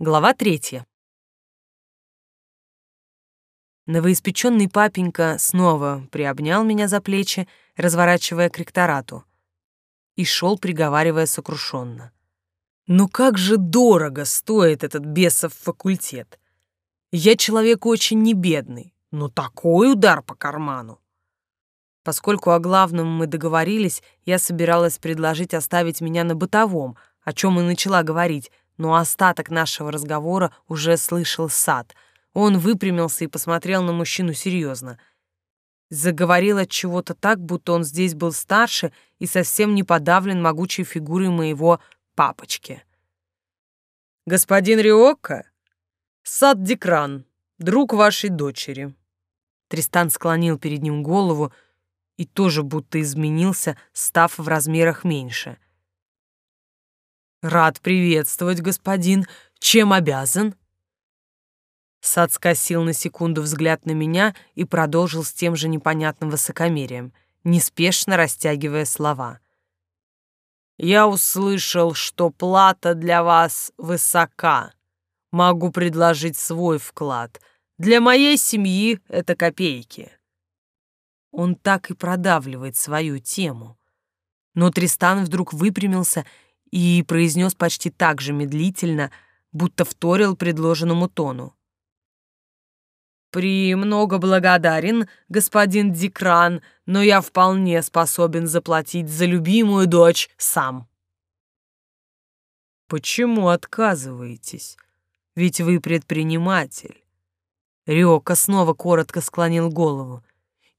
Глава третья. Новоиспеченный папенька снова приобнял меня за плечи, разворачивая к ректорату, и шел, приговаривая сокрушенно. «Ну как же дорого стоит этот бесов факультет! Я человек очень небедный, но такой удар по карману!» Поскольку о главном мы договорились, я собиралась предложить оставить меня на бытовом, о чем и начала говорить, но остаток нашего разговора уже слышал сад. Он выпрямился и посмотрел на мужчину серьезно. Заговорил от чего-то так, будто он здесь был старше и совсем не подавлен могучей фигурой моего папочки. «Господин Риокко, сад Декран, друг вашей дочери». Тристан склонил перед ним голову и тоже будто изменился, став в размерах меньше — «Рад приветствовать, господин. Чем обязан?» Сад скосил на секунду взгляд на меня и продолжил с тем же непонятным высокомерием, неспешно растягивая слова. «Я услышал, что плата для вас высока. Могу предложить свой вклад. Для моей семьи это копейки». Он так и продавливает свою тему. Но Тристан вдруг выпрямился и произнес почти так же медлительно, будто вторил предложенному тону. «Премного благодарен, господин Дикран, но я вполне способен заплатить за любимую дочь сам». «Почему отказываетесь? Ведь вы предприниматель». Рёка снова коротко склонил голову.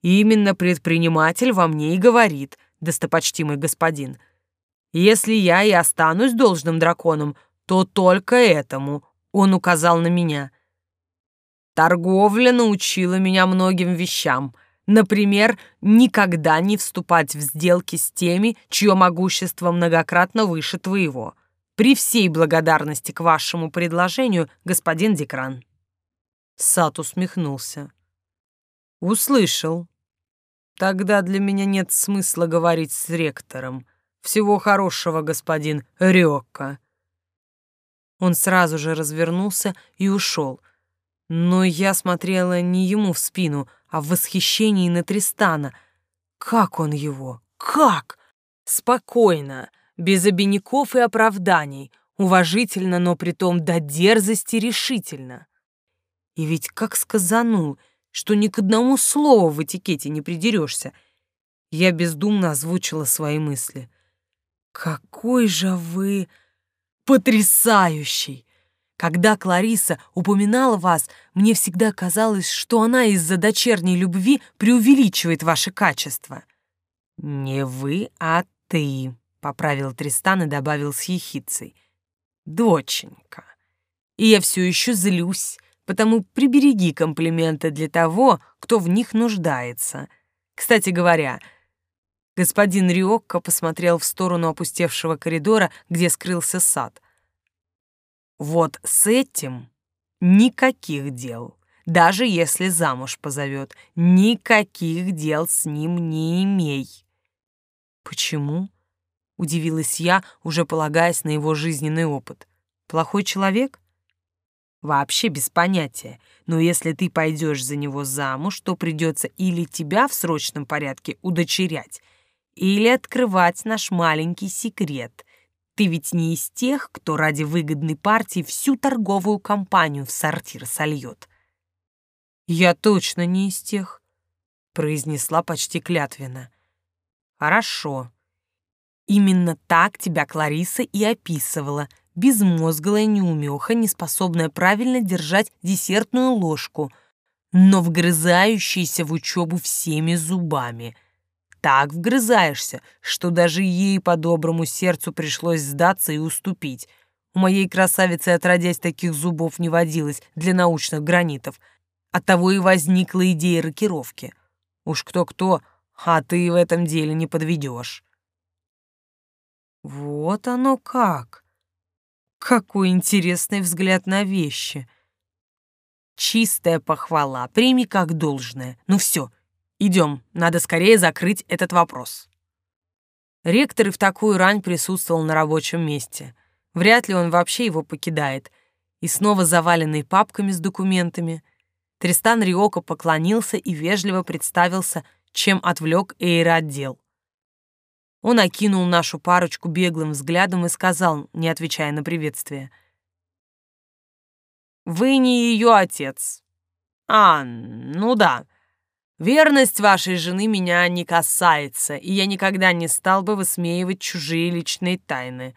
«Именно предприниматель во мне и говорит, достопочтимый господин, — если я и останусь должным драконом, то только этому, он указал на меня. Торговля научила меня многим вещам. Например, никогда не вступать в сделки с теми, чье могущество многократно выше твоего. При всей благодарности к вашему предложению, господин Декран. Сат усмехнулся. Услышал. Тогда для меня нет смысла говорить с ректором. Всего хорошего, господин Рёкка. Он сразу же развернулся и ушел. Но я смотрела не ему в спину, а в восхищении на Тристана. Как он его? Как? Спокойно, без обиняков и оправданий, уважительно, но притом до дерзости решительно. И ведь как сказанул, что ни к одному слову в этикете не придерешься. Я бездумно озвучила свои мысли — какой же вы потрясающий! Когда Клариса упоминала вас, мне всегда казалось, что она из-за дочерней любви преувеличивает ваши качества. Не вы, а ты, поправил Тристан и добавил с ехицей. Доченька. И я все еще злюсь, потому прибереги комплименты для того, кто в них нуждается. Кстати говоря, Господин Риокко посмотрел в сторону опустевшего коридора, где скрылся сад. «Вот с этим никаких дел. Даже если замуж позовет, никаких дел с ним не имей». «Почему?» — удивилась я, уже полагаясь на его жизненный опыт. «Плохой человек?» Вообще без понятия. Но если ты пойдешь за него замуж, то придется или тебя в срочном порядке удочерять, или открывать наш маленький секрет. Ты ведь не из тех, кто ради выгодной партии всю торговую компанию в сортир сольет. Я точно не из тех, произнесла почти клятвенно. Хорошо. Именно так тебя Клариса и описывала, безмозглая неумеха, неспособная правильно держать десертную ложку, но вгрызающаяся в учебу всеми зубами — так вгрызаешься, что даже ей по доброму сердцу пришлось сдаться и уступить. У моей красавицы отродясь таких зубов не водилось для научных гранитов. Оттого и возникла идея рокировки. Уж кто-кто, а ты в этом деле не подведешь. Вот оно как. Какой интересный взгляд на вещи. Чистая похвала, прими как должное. Ну все, Идем, надо скорее закрыть этот вопрос. Ректор и в такую рань присутствовал на рабочем месте. Вряд ли он вообще его покидает. и снова заваленный папками с документами. Тристан Риоко поклонился и вежливо представился, чем отвлек отдел. Он окинул нашу парочку беглым взглядом и сказал, не отвечая на приветствие. «Вы не ее отец». «А, ну да. Верность вашей жены меня не касается, и я никогда не стал бы высмеивать чужие личные тайны.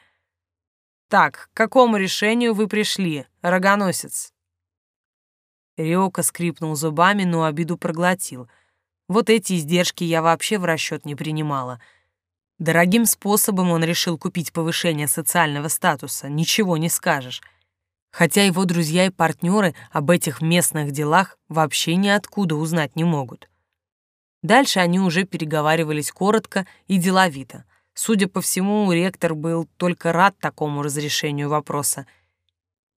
Так, к какому решению вы пришли, рогоносец?» Риока скрипнул зубами, но обиду проглотил. Вот эти издержки я вообще в расчет не принимала — Дорогим способом он решил купить повышение социального статуса, ничего не скажешь. Хотя его друзья и партнеры об этих местных делах вообще ниоткуда узнать не могут. Дальше они уже переговаривались коротко и деловито. Судя по всему, ректор был только рад такому разрешению вопроса.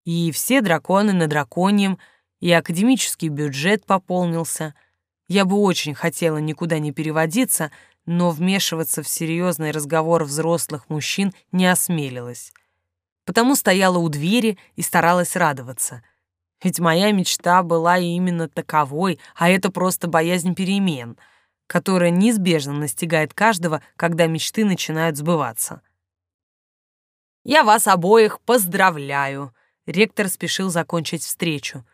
И все драконы на драконьем, и академический бюджет пополнился. Я бы очень хотела никуда не переводиться, но вмешиваться в серьезный разговор взрослых мужчин не осмелилась. Потому стояла у двери и старалась радоваться. Ведь моя мечта была именно таковой, а это просто боязнь перемен, которая неизбежно настигает каждого, когда мечты начинают сбываться. «Я вас обоих поздравляю!» Ректор спешил закончить встречу.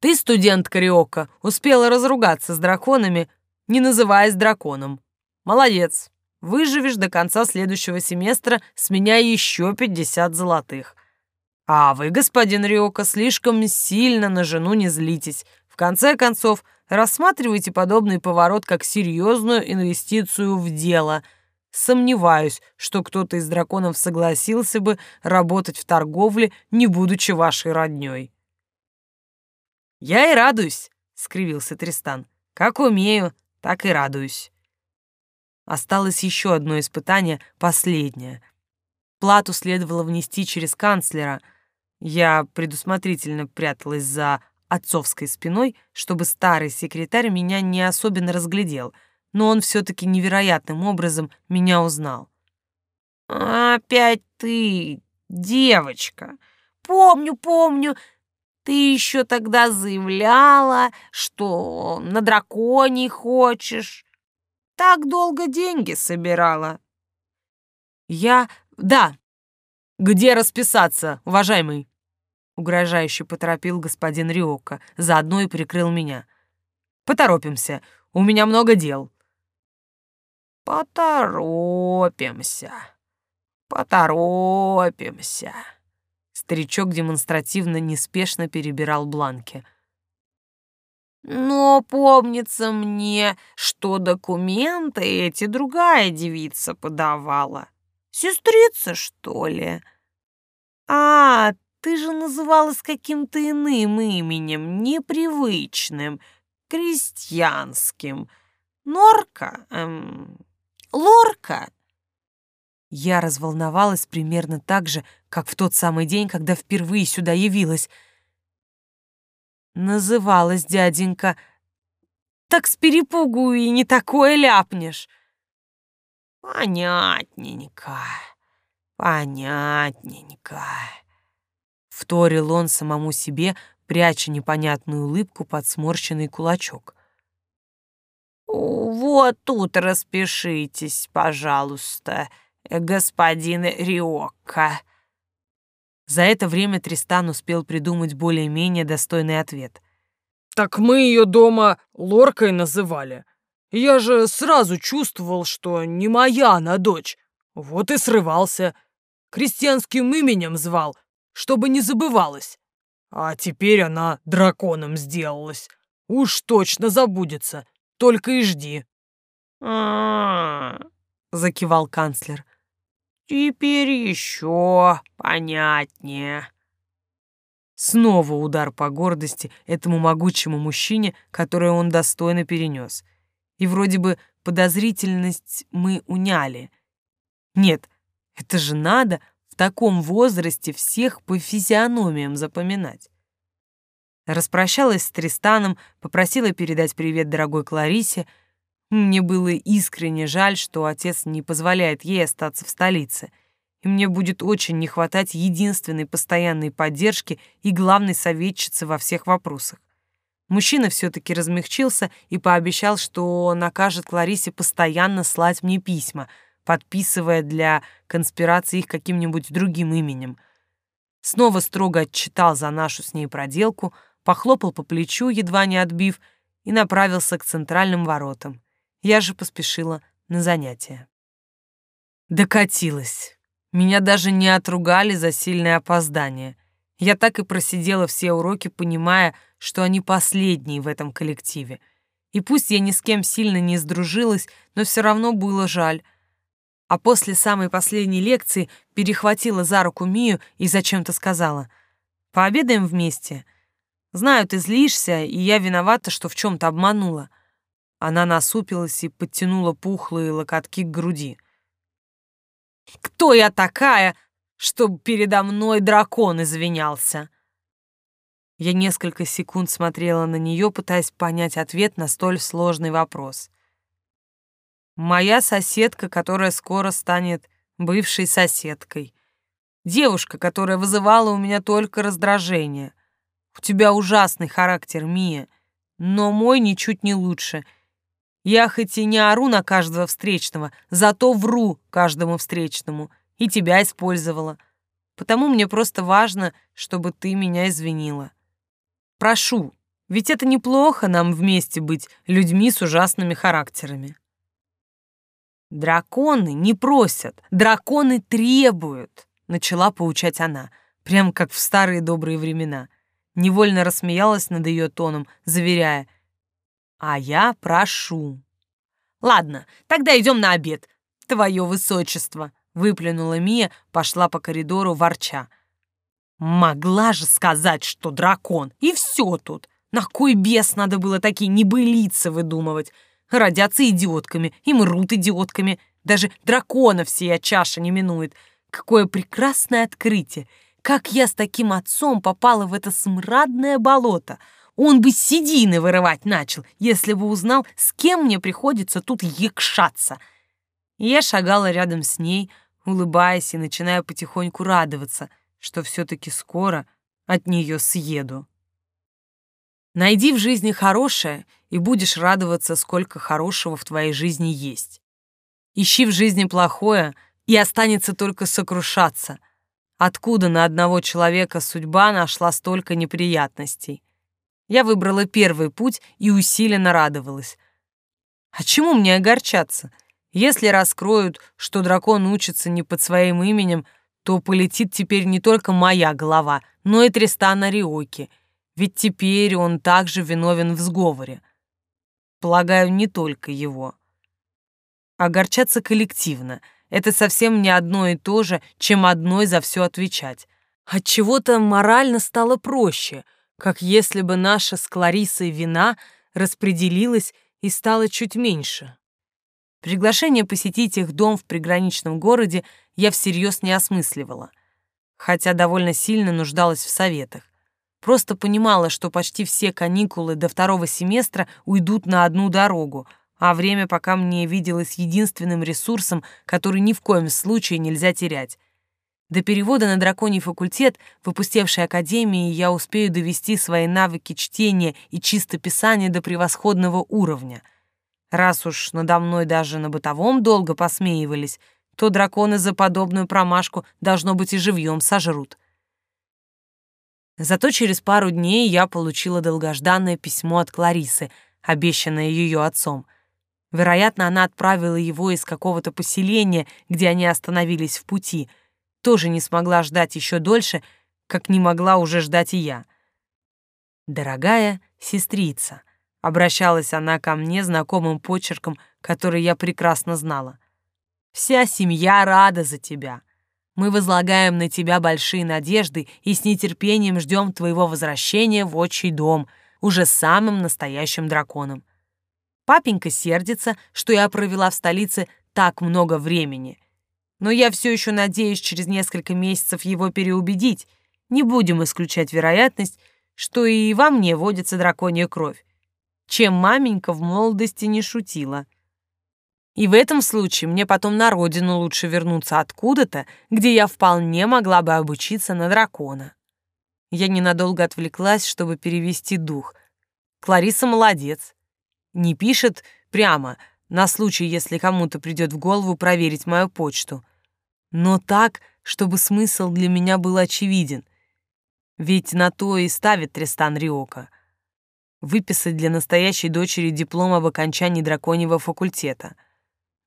«Ты, студент Кариока, успела разругаться с драконами, не называясь драконом. Молодец. Выживешь до конца следующего семестра, с меня еще 50 золотых. А вы, господин Риока, слишком сильно на жену не злитесь. В конце концов, рассматривайте подобный поворот как серьезную инвестицию в дело. Сомневаюсь, что кто-то из драконов согласился бы работать в торговле, не будучи вашей роднёй. «Я и радуюсь», — скривился Тристан. «Как умею, так и радуюсь». Осталось еще одно испытание, последнее. Плату следовало внести через канцлера. Я предусмотрительно пряталась за отцовской спиной, чтобы старый секретарь меня не особенно разглядел, но он все-таки невероятным образом меня узнал. «Опять ты, девочка! Помню, помню, ты еще тогда заявляла, что на драконий хочешь. Так долго деньги собирала. Я... Да. Где расписаться, уважаемый? Угрожающе поторопил господин Риока, заодно и прикрыл меня. Поторопимся, у меня много дел. Поторопимся, поторопимся. Старичок демонстративно неспешно перебирал бланки — но помнится мне, что документы эти другая девица подавала. Сестрица, что ли? А, ты же называлась каким-то иным именем, непривычным, крестьянским. Норка? Эм, лорка? Я разволновалась примерно так же, как в тот самый день, когда впервые сюда явилась — Называлась дяденька. Так с перепугу и не такое ляпнешь. Понятненько, понятненько. Вторил он самому себе, пряча непонятную улыбку под сморщенный кулачок. «Вот тут распишитесь, пожалуйста, господин Риокко», за это время Тристан успел придумать более-менее достойный ответ. «Так мы ее дома Лоркой называли. Я же сразу чувствовал, что не моя она дочь. Вот и срывался. Крестьянским именем звал, чтобы не забывалась. А теперь она драконом сделалась. Уж точно забудется. Только и жди». Закивал канцлер. Теперь еще понятнее. Снова удар по гордости этому могучему мужчине, который он достойно перенес. И вроде бы подозрительность мы уняли. Нет, это же надо таком возрасте всех по физиономиям запоминать. Распрощалась с Тристаном, попросила передать привет дорогой Кларисе, мне было искренне жаль, что отец не позволяет ей остаться в столице. и мне будет очень не хватать единственной постоянной поддержки и главной советчицы во всех вопросах. Мужчина все-таки размягчился и пообещал, что накажет Кларисе постоянно слать мне письма, подписывая для конспирации их каким-нибудь другим именем. Снова строго отчитал за нашу с ней проделку, похлопал по плечу, едва не отбив, и направился к центральным воротам. Я же поспешила на занятия. Докатилась. Меня даже не отругали за сильное опоздание. Я так и просидела все уроки, понимая, что они последние в этом коллективе. И пусть я ни с кем сильно не сдружилась, но все равно было жаль. А после самой последней лекции перехватила за руку Мию и зачем-то сказала «Пообедаем вместе. Знаю, ты злишься, и я виновата, что в чем-то обманула». Она насупилась и подтянула пухлые локотки к груди. «Кто я такая, чтобы передо мной дракон извинялся?» Я несколько секунд смотрела на нее, пытаясь понять ответ на столь сложный вопрос. Моя соседка, которая скоро станет бывшей соседкой. Девушка, которая вызывала у меня только раздражение. У тебя ужасный характер, Мия, но мой ничуть не лучше. Я хоть и не ору на каждого встречного, зато вру каждому встречному и тебя использовала. Потому мне просто важно, чтобы ты меня извинила. Прошу, ведь это неплохо нам вместе быть людьми с ужасными характерами. Драконы не просят, драконы требуют, начала поучать она, прям как в старые добрые времена. Невольно рассмеялась над ее тоном, заверяя, а я прошу. Ладно, тогда идем на обед, твое высочество, выплюнула Мия, пошла по коридору ворча. Могла же сказать, что дракон, и все тут. На кой бес надо было такие небылицы выдумывать? Родятся идиотками и мрут идиотками. Даже драконов сия чаша не минует. Какое прекрасное открытие! Как я с таким отцом попала в это смрадное болото! Он бы седины вырывать начал, если бы узнал, с кем мне приходится тут якшаться. я шагала рядом с ней, улыбаясь и начиная потихоньку радоваться — что все-таки скоро от нее съеду. Найди в жизни хорошее, и будешь радоваться, сколько хорошего в твоей жизни есть. Ищи в жизни плохое, и останется только сокрушаться. Откуда на одного человека судьба нашла столько неприятностей? Я выбрала первый путь и усиленно радовалась. А чему мне огорчаться? Если раскроют, что дракон учится не под своим именем, то полетит теперь не только моя голова, но и Тристана Риоки, ведь теперь он также виновен в сговоре. Полагаю, не только его. Огорчаться коллективно — это совсем не одно и то же, чем одной за все отвечать. От чего то морально стало проще, как если бы наша с Кларисой вина распределилась и стала чуть меньше. Приглашение посетить их дом в приграничном городе я всерьез не осмысливала, хотя довольно сильно нуждалась в советах. Просто понимала, что почти все каникулы до второго семестра уйдут на одну дорогу, а время пока мне виделось единственным ресурсом, который ни в коем случае нельзя терять. До перевода на драконий факультет, выпустевшей академии, я успею довести свои навыки чтения и чистописания до превосходного уровня — Раз уж надо мной даже на бытовом долго посмеивались, то драконы за подобную промашку, должно быть, и живьем сожрут. Зато через пару дней я получила долгожданное письмо от Кларисы, обещанное ее отцом. Вероятно, она отправила его из какого-то поселения, где они остановились в пути. Тоже не смогла ждать еще дольше, как не могла уже ждать и я. «Дорогая сестрица», Обращалась она ко мне знакомым почерком, который я прекрасно знала. «Вся семья рада за тебя. Мы возлагаем на тебя большие надежды и с нетерпением ждем твоего возвращения в отчий дом, уже самым настоящим драконом. Папенька сердится, что я провела в столице так много времени. Но я все еще надеюсь через несколько месяцев его переубедить. Не будем исключать вероятность, что и во мне водится драконья кровь чем маменька в молодости не шутила. И в этом случае мне потом на родину лучше вернуться откуда-то, где я вполне могла бы обучиться на дракона. Я ненадолго отвлеклась, чтобы перевести дух. Клариса молодец. Не пишет прямо, на случай, если кому-то придет в голову проверить мою почту. Но так, чтобы смысл для меня был очевиден. Ведь на то и ставит Тристан Риока. Выписать для настоящей дочери диплом об окончании драконьего факультета —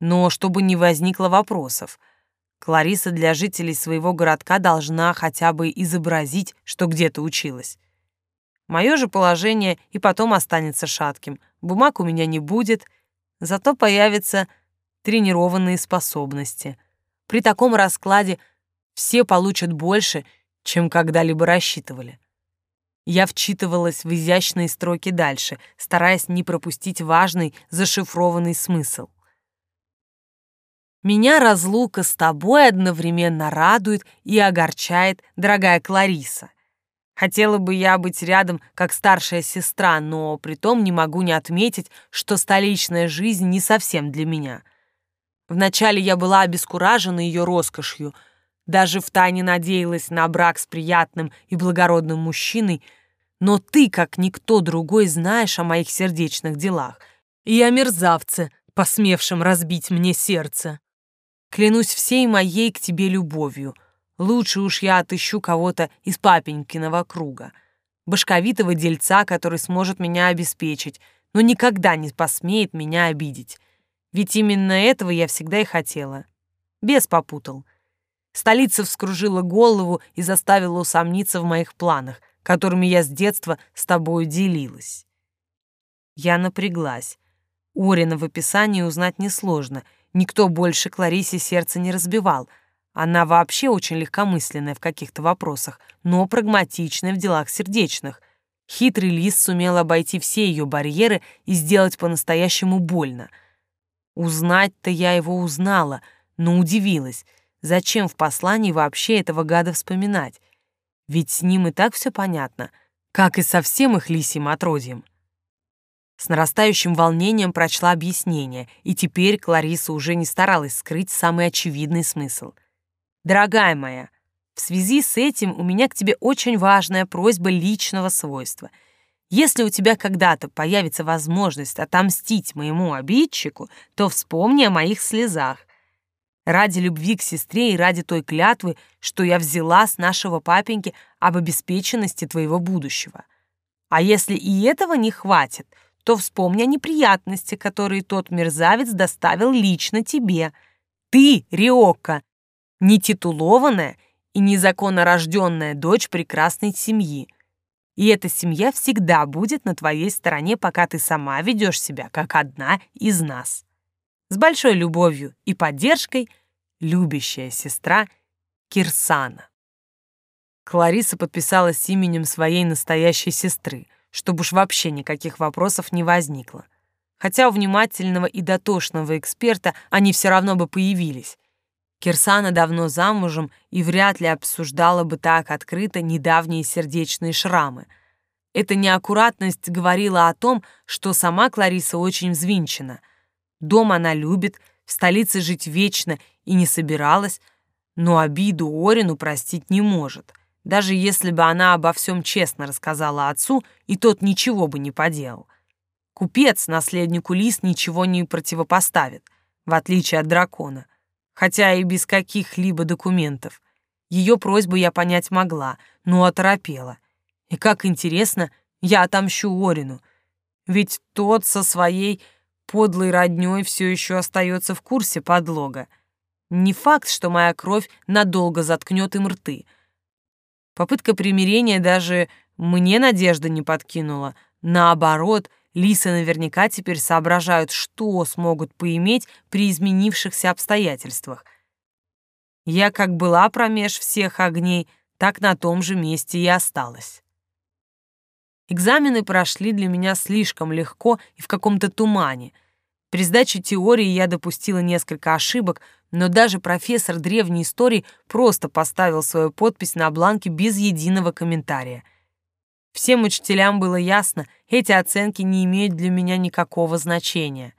но чтобы не возникло вопросов. Клариса для жителей своего городка должна хотя бы изобразить, что где-то училась. Мое же положение и потом останется шатким. Бумаг у меня не будет, зато появятся тренированные способности. При таком раскладе все получат больше, чем когда-либо рассчитывали. Я вчитывалась в изящные строки дальше, стараясь не пропустить важный зашифрованный смысл. Меня разлука с тобой одновременно радует и огорчает, дорогая Клариса. Хотела бы я быть рядом, как старшая сестра, но притом не могу не отметить, что столичная жизнь не совсем для меня. Вначале я была обескуражена ее роскошью, даже втайне надеялась на брак с приятным и благородным мужчиной, но ты, как никто другой, знаешь о моих сердечных делах и о мерзавце, посмевшем разбить мне сердце. Клянусь всей моей к тебе любовью. Лучше уж я отыщу кого-то из папенькиного круга. Башковитого дельца, который сможет меня обеспечить, но никогда не посмеет меня обидеть. Ведь именно этого я всегда и хотела. Бес попутал. Столица вскружила голову и заставила усомниться в моих планах, которыми я с детства с тобой делилась. Я напряглась. Орина в описании узнать несложно — Никто больше Кларисе сердце не разбивал. Она вообще очень легкомысленная в каких-то вопросах, но прагматичная в делах сердечных. Хитрый лис сумел обойти все ее барьеры и сделать по-настоящему больно. Узнать-то я его узнала, но удивилась. Зачем в послании вообще этого гада вспоминать? Ведь с ним и так все понятно, как и со всем их лисьим отродьем. С нарастающим волнением прочла объяснение, и теперь Клариса уже не старалась скрыть самый очевидный смысл. «Дорогая моя, в связи с этим у меня к тебе очень важная просьба личного свойства. Если у тебя когда-то появится возможность отомстить моему обидчику, то вспомни о моих слезах. Ради любви к сестре и ради той клятвы, что я взяла с нашего папеньки об обеспеченности твоего будущего. А если и этого не хватит — то вспомни о неприятности, которые тот мерзавец доставил лично тебе. Ты, Риока, нетитулованная и незаконно рожденная дочь прекрасной семьи. И эта семья всегда будет на твоей стороне, пока ты сама ведешь себя как одна из нас. С большой любовью и поддержкой любящая сестра Кирсана. Клариса подписалась именем своей настоящей сестры — чтобы уж вообще никаких вопросов не возникло. Хотя у внимательного и дотошного эксперта они все равно бы появились. Кирсана давно замужем и вряд ли обсуждала бы так открыто недавние сердечные шрамы. Эта неаккуратность говорила о том, что сама Клариса очень взвинчена. Дом она любит, в столице жить вечно и не собиралась, но обиду Орину простить не может — даже если бы она обо всем честно рассказала отцу, и тот ничего бы не поделал. Купец наследнику лис ничего не противопоставит, в отличие от дракона, хотя и без каких-либо документов. Ее просьбу я понять могла, но оторопела. И как интересно, я отомщу Орину, ведь тот со своей подлой роднёй все еще остается в курсе подлога. Не факт, что моя кровь надолго заткнет им рты — Попытка примирения даже мне надежды не подкинула. Наоборот, лисы наверняка теперь соображают, что смогут поиметь при изменившихся обстоятельствах. Я как была промеж всех огней, так на том же месте и осталась. Экзамены прошли для меня слишком легко и в каком-то тумане. При сдаче теории я допустила несколько ошибок, но даже профессор древней истории просто поставил свою подпись на бланке без единого комментария. Всем учителям было ясно, эти оценки не имеют для меня никакого значения.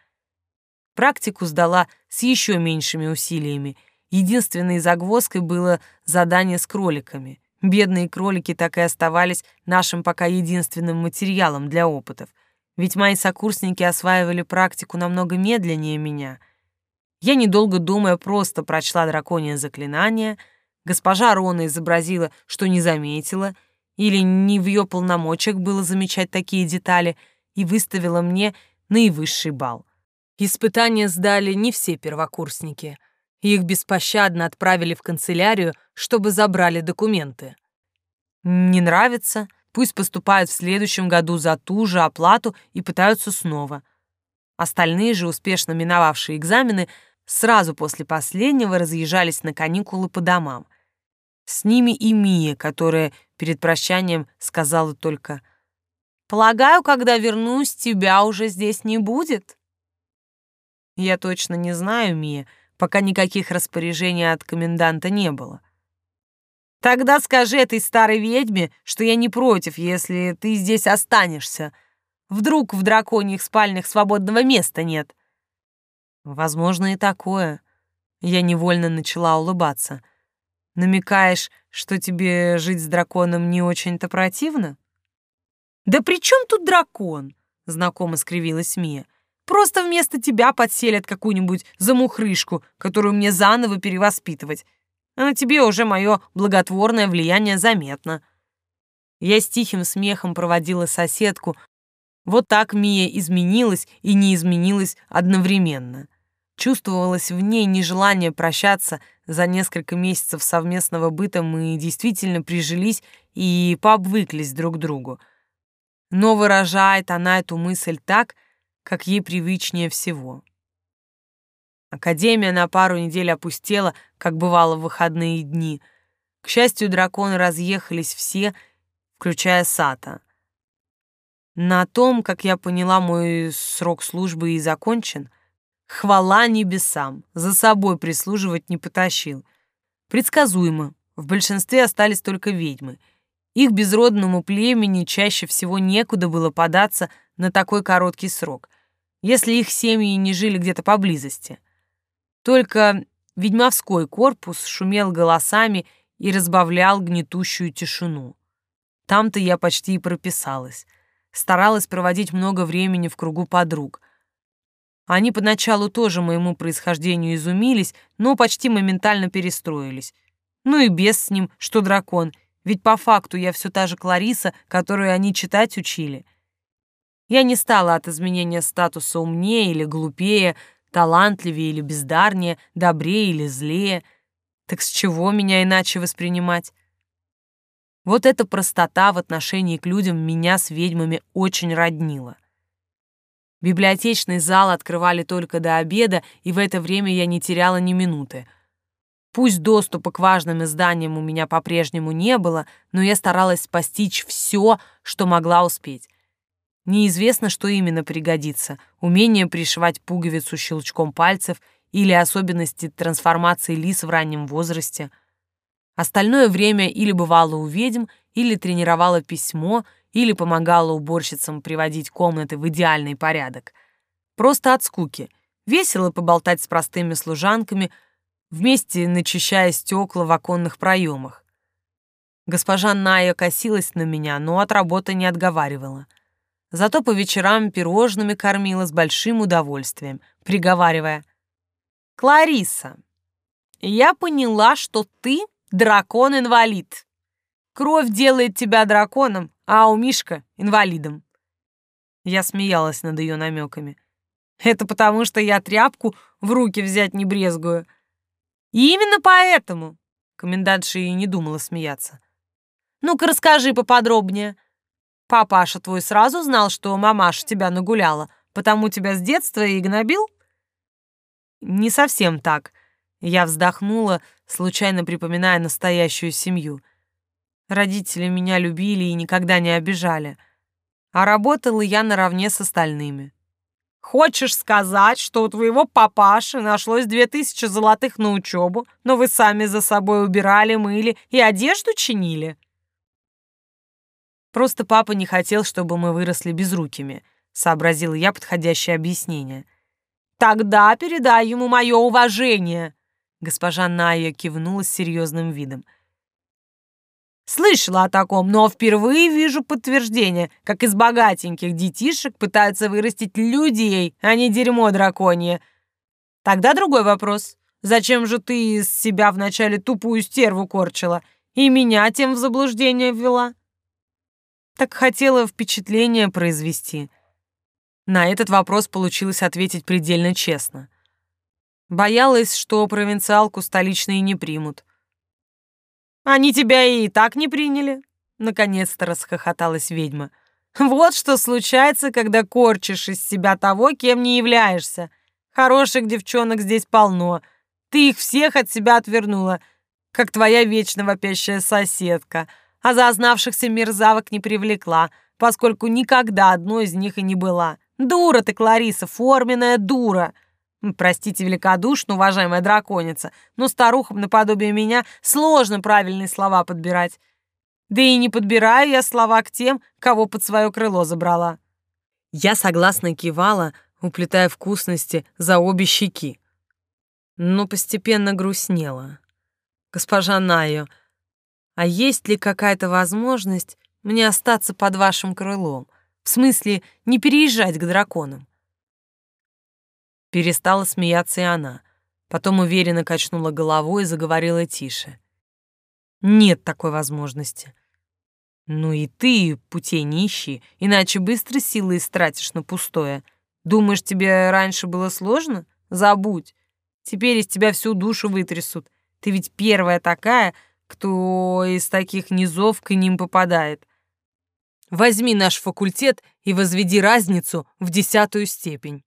Практику сдала с еще меньшими усилиями. Единственной загвоздкой было задание с кроликами. Бедные кролики так и оставались нашим пока единственным материалом для опытов. Ведь мои сокурсники осваивали практику намного медленнее меня. Я, недолго думая, просто прочла драконье заклинание. Госпожа Рона изобразила, что не заметила, или не в ее полномочиях было замечать такие детали, и выставила мне наивысший балл. Испытания сдали не все первокурсники. Их беспощадно отправили в канцелярию, чтобы забрали документы. Не нравится, пусть поступают в следующем году за ту же оплату и пытаются снова. Остальные же, успешно миновавшие экзамены, сразу после последнего разъезжались на каникулы по домам. С ними и Мия, которая перед прощанием сказала только «Полагаю, когда вернусь, тебя уже здесь не будет». Я точно не знаю, Мия, пока никаких распоряжений от коменданта не было. Тогда скажи этой старой ведьме, что я не против, если ты здесь останешься. Вдруг в драконьих спальнях свободного места нет. Возможно и такое. Я невольно начала улыбаться. Намекаешь, что тебе жить с драконом не очень-то противно? Да при чем тут дракон? Знакомо скривилась Мия. Просто вместо тебя подселят какую-нибудь замухрышку, которую мне заново перевоспитывать. А на тебе уже мое благотворное влияние заметно. Я с тихим смехом проводила соседку. Вот так Мия изменилась и не изменилась одновременно. Чувствовалось в ней нежелание прощаться. За несколько месяцев совместного быта мы действительно прижились и пообвыклись друг к другу. Но выражает она эту мысль так, как ей привычнее всего. Академия на пару недель опустела, как бывало в выходные дни. К счастью, драконы разъехались все, включая Сата. На том, как я поняла, мой срок службы и закончен. Хвала небесам, за собой прислуживать не потащил. Предсказуемо, в большинстве остались только ведьмы. Их безродному племени чаще всего некуда было податься на такой короткий срок — если их семьи не жили где-то поблизости. Только ведьмовской корпус шумел голосами и разбавлял гнетущую тишину. Там-то я почти и прописалась. Старалась проводить много времени в кругу подруг. Они поначалу тоже моему происхождению изумились, но почти моментально перестроились. Ну и без с ним, что дракон, ведь по факту я все та же Клариса, которую они читать учили. Я не стала от изменения статуса умнее или глупее, талантливее или бездарнее, добрее или злее. Так с чего меня иначе воспринимать? Вот эта простота в отношении к людям меня с ведьмами очень роднила. Библиотечный зал открывали только до обеда, и в это время я не теряла ни минуты. Пусть доступа к важным изданиям у меня по-прежнему не было, но я старалась постичь все, что могла успеть. Неизвестно, что именно пригодится — умение пришивать пуговицу щелчком пальцев или особенности трансформации лис в раннем возрасте. Остальное время или бывало у ведьм, или тренировала письмо, или помогала уборщицам приводить комнаты в идеальный порядок. Просто от скуки. Весело поболтать с простыми служанками, вместе начищая стекла в оконных проемах. Госпожа Ная косилась на меня, но от работы не отговаривала — Зато по вечерам пирожными кормила с большим удовольствием, приговаривая. «Клариса, я поняла, что ты дракон-инвалид. Кровь делает тебя драконом, а у Мишка — инвалидом». Я смеялась над ее намеками. «Это потому, что я тряпку в руки взять не брезгую». И именно поэтому комендантша и не думала смеяться. «Ну-ка расскажи поподробнее. Папаша твой сразу знал, что мамаша тебя нагуляла, потому тебя с детства и гнобил? Не совсем так. Я вздохнула, случайно припоминая настоящую семью. Родители меня любили и никогда не обижали. А работала я наравне с остальными. Хочешь сказать, что у твоего папаши нашлось две тысячи золотых на учебу, но вы сами за собой убирали, мыли и одежду чинили? Просто папа не хотел, чтобы мы выросли безрукими, сообразил я подходящее объяснение. Тогда передай ему мое уважение. Госпожа Ная кивнула с серьезным видом. Слышала о таком, но впервые вижу подтверждение, как из богатеньких детишек пытаются вырастить людей, а не дерьмо драконье. Тогда другой вопрос. Зачем же ты из себя вначале тупую стерву корчила и меня тем в заблуждение ввела? Так хотела впечатление произвести. На этот вопрос получилось ответить предельно честно. Боялась, что провинциалку столичные не примут. Они тебя и так не приняли. Наконец-то расхохоталась ведьма. Вот что случается, когда корчишь из себя того, кем не являешься. Хороших девчонок здесь полно. Ты их всех от себя отвернула, как твоя вечно вопящая соседка, а зазнавшихся мерзавок не привлекла, поскольку никогда одной из них и не была. Дура ты, Клариса, форменная дура. Простите великодушно, уважаемая драконица, но старухам наподобие меня сложно правильные слова подбирать. Да и не подбираю я слова к тем, кого под свое крыло забрала. Я согласно кивала, уплетая вкусности за обе щеки. Но постепенно грустнела. Госпожа Найо, а есть ли какая-то возможность мне остаться под вашим крылом? В смысле, не переезжать к драконам? Перестала смеяться и она. Потом уверенно качнула головой и заговорила тише. Нет такой возможности. Ну и ты путей не иначе быстро силы истратишь на пустое. Думаешь, тебе раньше было сложно? Забудь. Теперь из тебя всю душу вытрясут. Ты ведь первая такая, кто из таких низов к ним попадает. Возьми наш факультет и возведи разницу в десятую степень.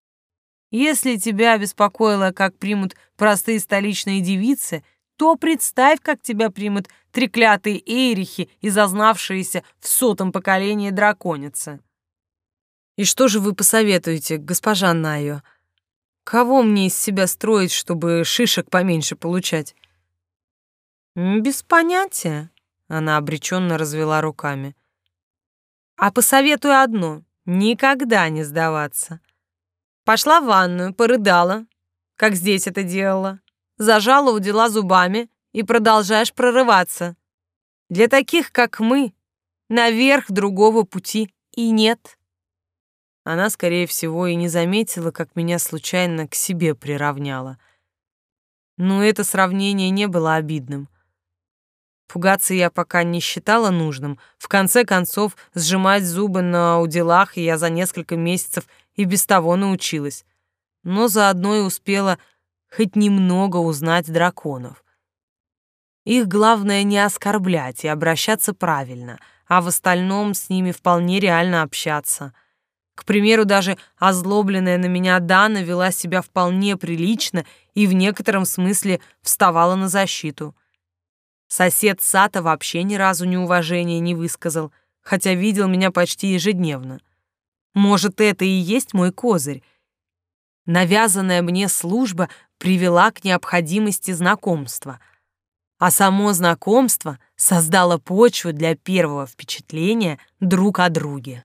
Если тебя беспокоило, как примут простые столичные девицы, то представь, как тебя примут треклятые эрихи и зазнавшиеся в сотом поколении драконицы. И что же вы посоветуете, госпожа Найо? Кого мне из себя строить, чтобы шишек поменьше получать? Без понятия, она обреченно развела руками. А посоветую одно — никогда не сдаваться. Пошла в ванную, порыдала, как здесь это делала, зажала у дела зубами и продолжаешь прорываться. Для таких, как мы, наверх другого пути и нет. Она, скорее всего, и не заметила, как меня случайно к себе приравняла. Но это сравнение не было обидным. Пугаться я пока не считала нужным. В конце концов, сжимать зубы на уделах я за несколько месяцев и без того научилась. Но заодно и успела хоть немного узнать драконов. Их главное не оскорблять и обращаться правильно, а в остальном с ними вполне реально общаться. К примеру, даже озлобленная на меня Дана вела себя вполне прилично и в некотором смысле вставала на защиту. Сосед Сата вообще ни разу неуважения не высказал, хотя видел меня почти ежедневно. Может, это и есть мой козырь. Навязанная мне служба привела к необходимости знакомства, а само знакомство создало почву для первого впечатления друг о друге.